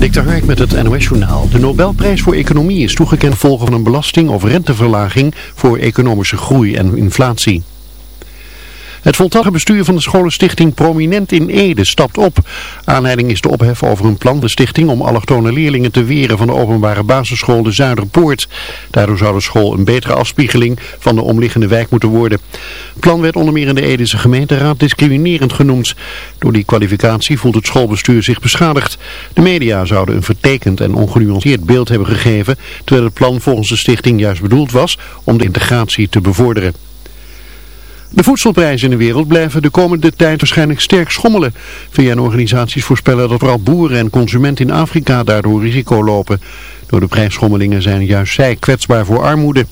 Dikter Hark met het NOS Journaal. De Nobelprijs voor Economie is toegekend volgens een belasting of renteverlaging voor economische groei en inflatie. Het voltallige bestuur van de scholenstichting Prominent in Ede stapt op. Aanleiding is de ophef over een plan de stichting om allochtone leerlingen te weren van de openbare basisschool de Zuiderpoort. Daardoor zou de school een betere afspiegeling van de omliggende wijk moeten worden. Het plan werd onder meer in de Edese gemeenteraad discriminerend genoemd. Door die kwalificatie voelt het schoolbestuur zich beschadigd. De media zouden een vertekend en ongenuanceerd beeld hebben gegeven, terwijl het plan volgens de stichting juist bedoeld was om de integratie te bevorderen. De voedselprijzen in de wereld blijven de komende tijd waarschijnlijk sterk schommelen. VN-organisaties voorspellen dat vooral boeren en consumenten in Afrika daardoor risico lopen. Door de prijsschommelingen zijn juist zij kwetsbaar voor armoede.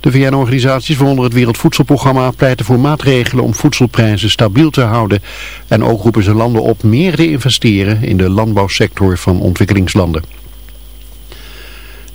De VN-organisaties, waaronder het Wereldvoedselprogramma, pleiten voor maatregelen om voedselprijzen stabiel te houden. En ook roepen ze landen op meer te investeren in de landbouwsector van ontwikkelingslanden.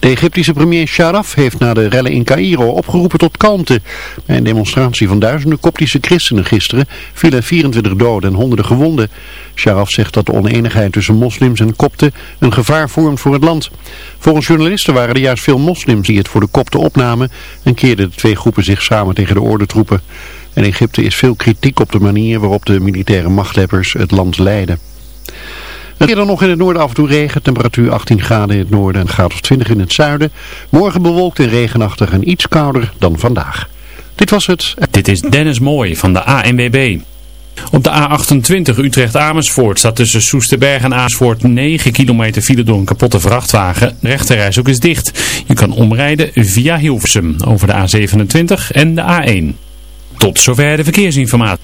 De Egyptische premier Sharaf heeft na de rellen in Cairo opgeroepen tot kalmte. Bij een demonstratie van duizenden koptische christenen gisteren vielen 24 doden en honderden gewonden. Sharaf zegt dat de oneenigheid tussen moslims en kopten een gevaar vormt voor het land. Volgens journalisten waren er juist veel moslims die het voor de kopten opnamen en keerden de twee groepen zich samen tegen de ordentroepen. In Egypte is veel kritiek op de manier waarop de militaire machthebbers het land leiden. Eerder nog in het noorden af en toe regen, temperatuur 18 graden in het noorden en graad of 20 in het zuiden. Morgen bewolkt en regenachtig en iets kouder dan vandaag. Dit was het. Dit is Dennis Mooij van de ANWB. Op de A28 Utrecht-Amersfoort staat tussen Soesterberg en Amersfoort 9 kilometer file door een kapotte vrachtwagen. De rechterreis ook is dicht. Je kan omrijden via Hilversum over de A27 en de A1. Tot zover de verkeersinformatie.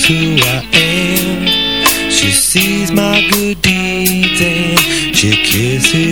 knows who I am She sees my good deeds and she kisses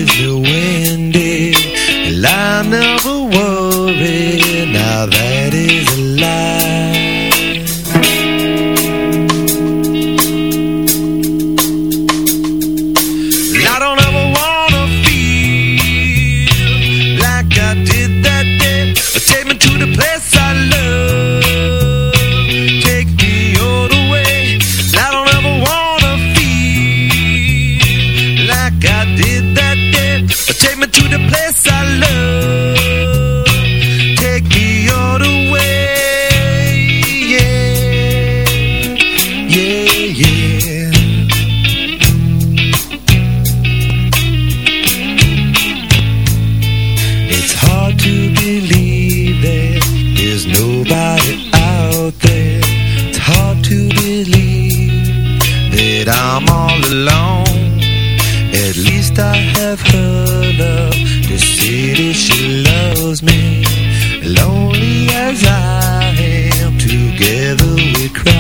I'm all alone At least I have her love the city. she loves me Lonely as I am Together we cry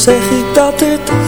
Zeg ik dat het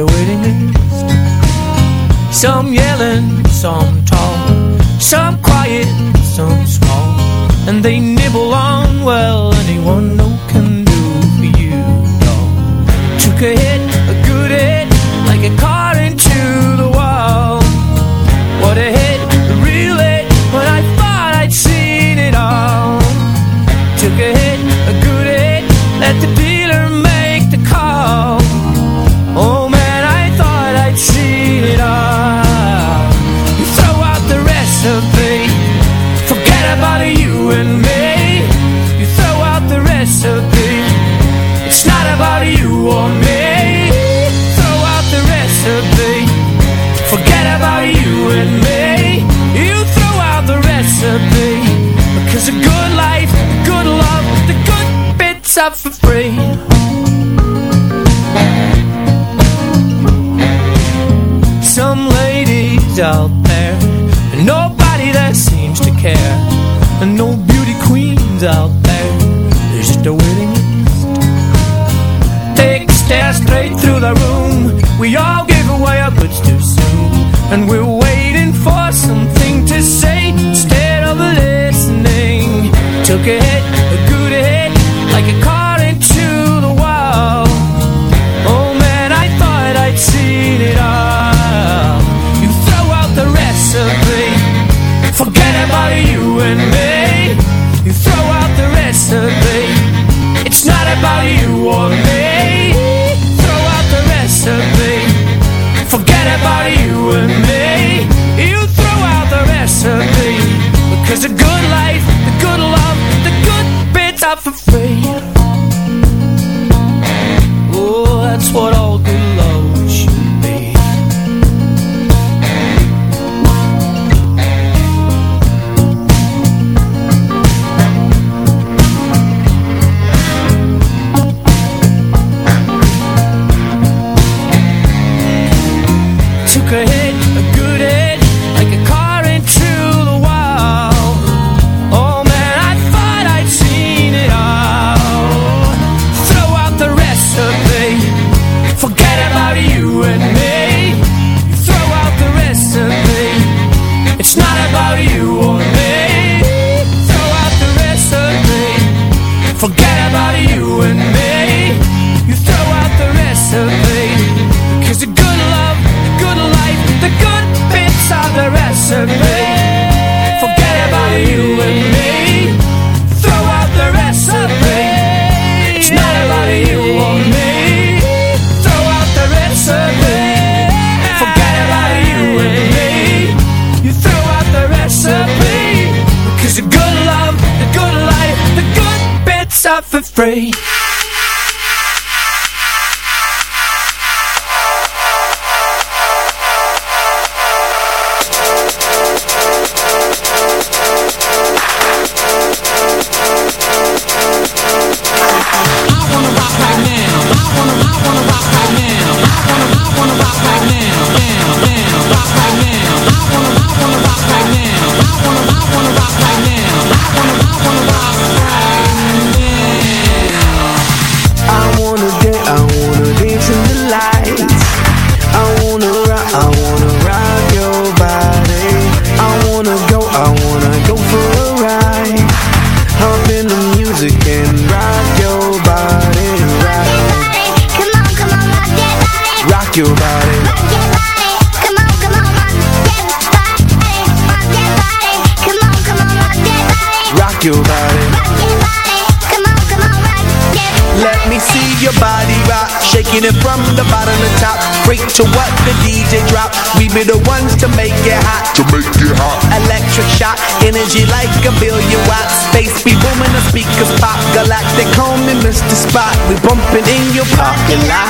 the waiting list. Some yelling, some took a a good hit, like a car. bumping in your parking lot.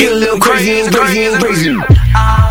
get a little crazy, crazy, crazy. Hop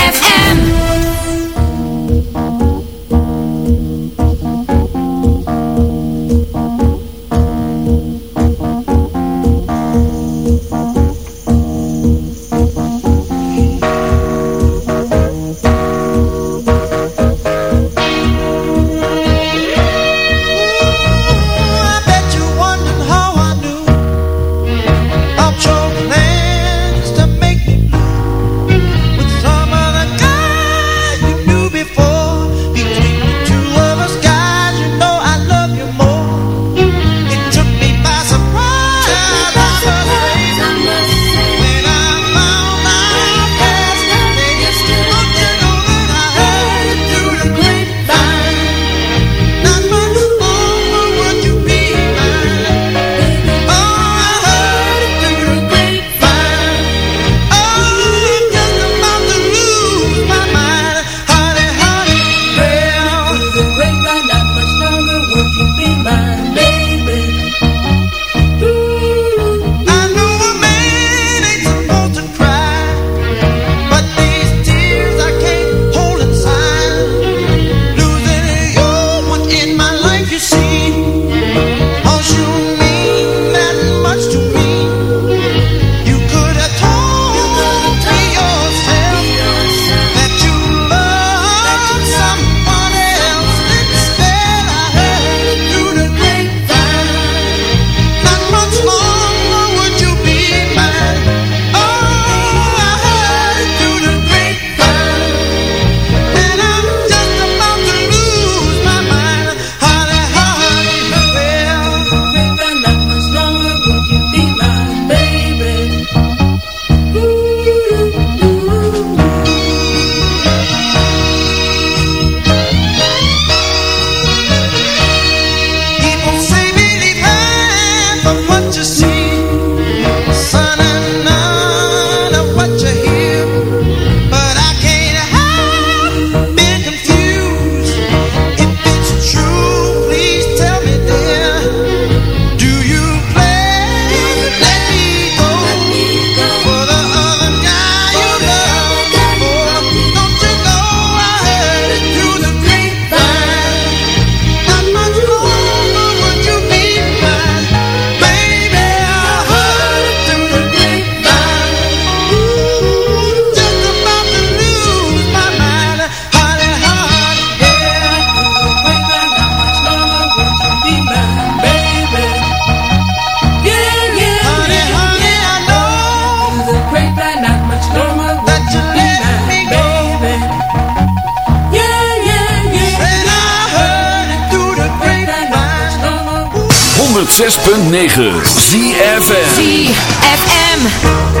106.9 ZFM ZFM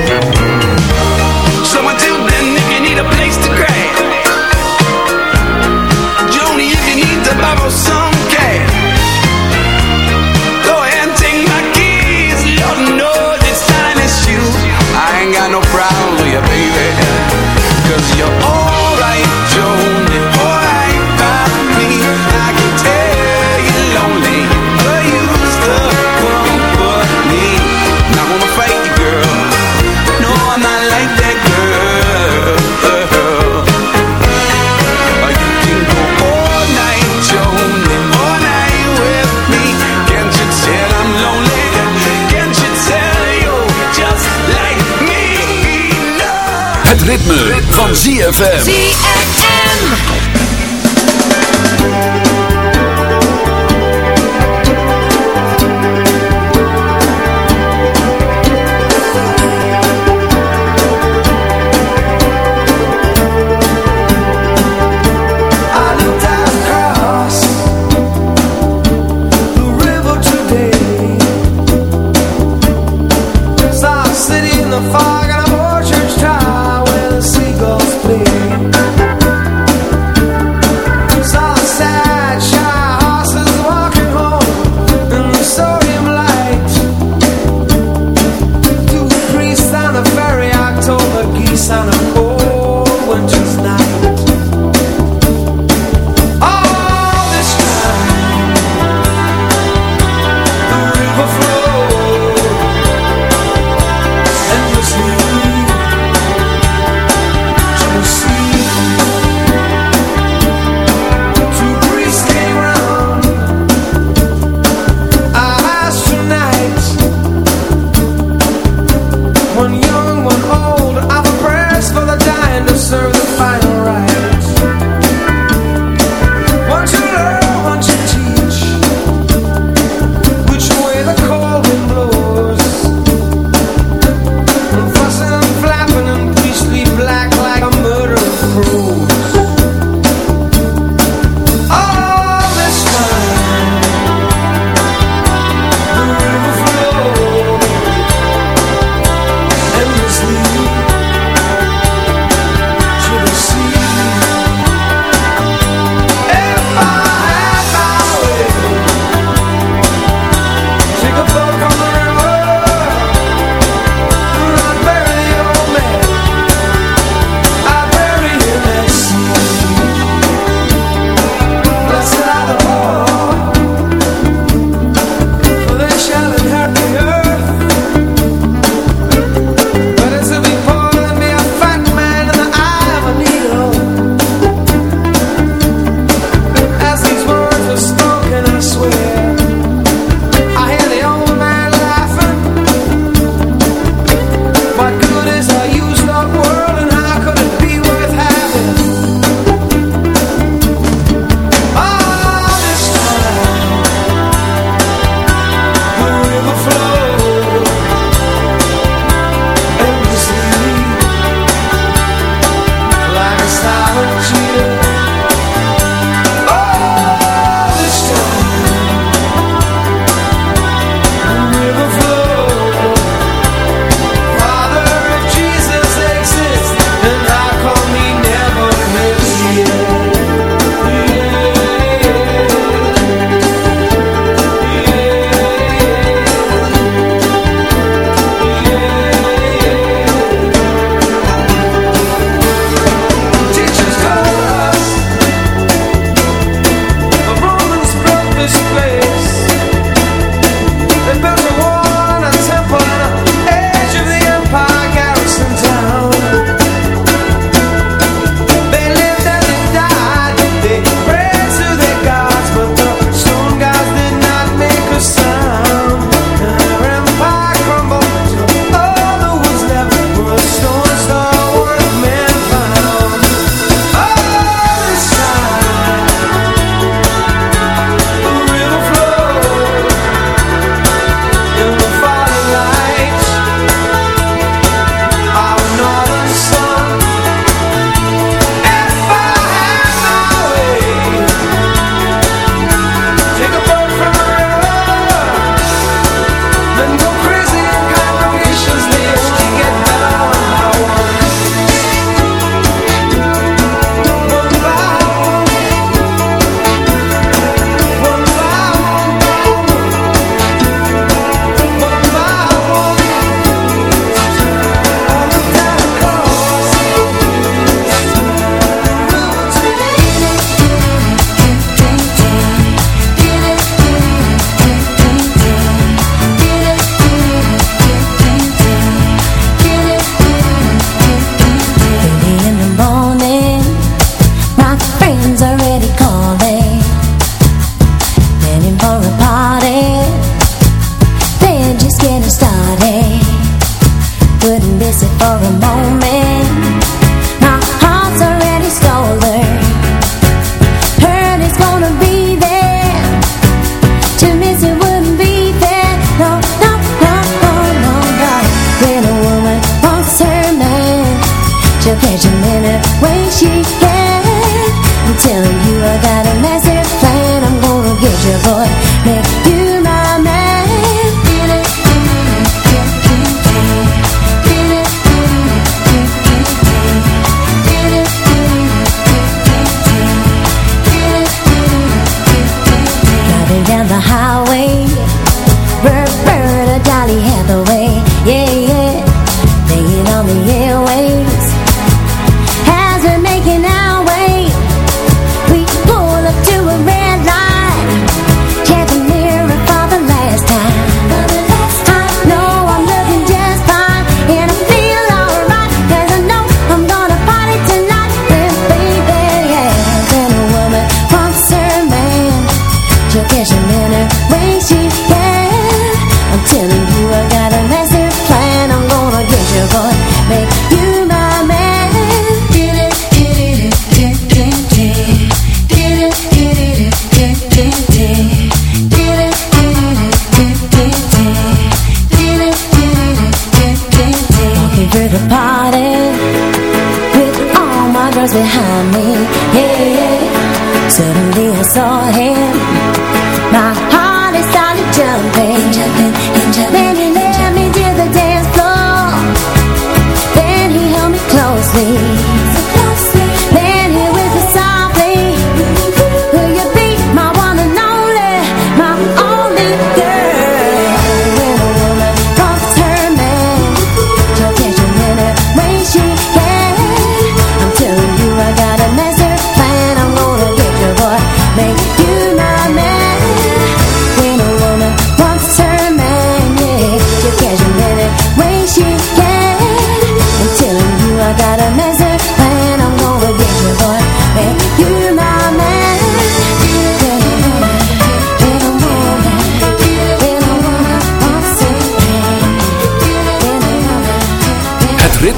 ZFM.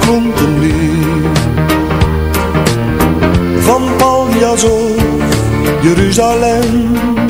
Klonk een lied. Van Paljas of Jeruzalem.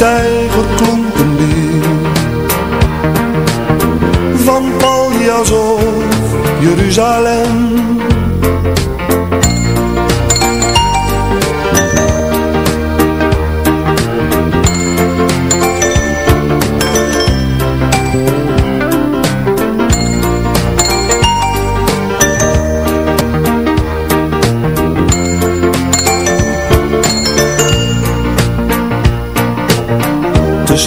elke stijger klonk. Van Paljas of Jeruzalem.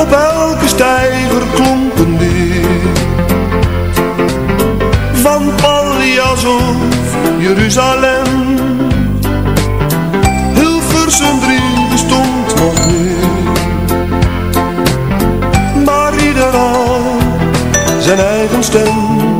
op elke stijger klonk een lied Van Paljas of Jeruzalem. Hilversum 3 bestond nog niet Maar ieder had zijn eigen stem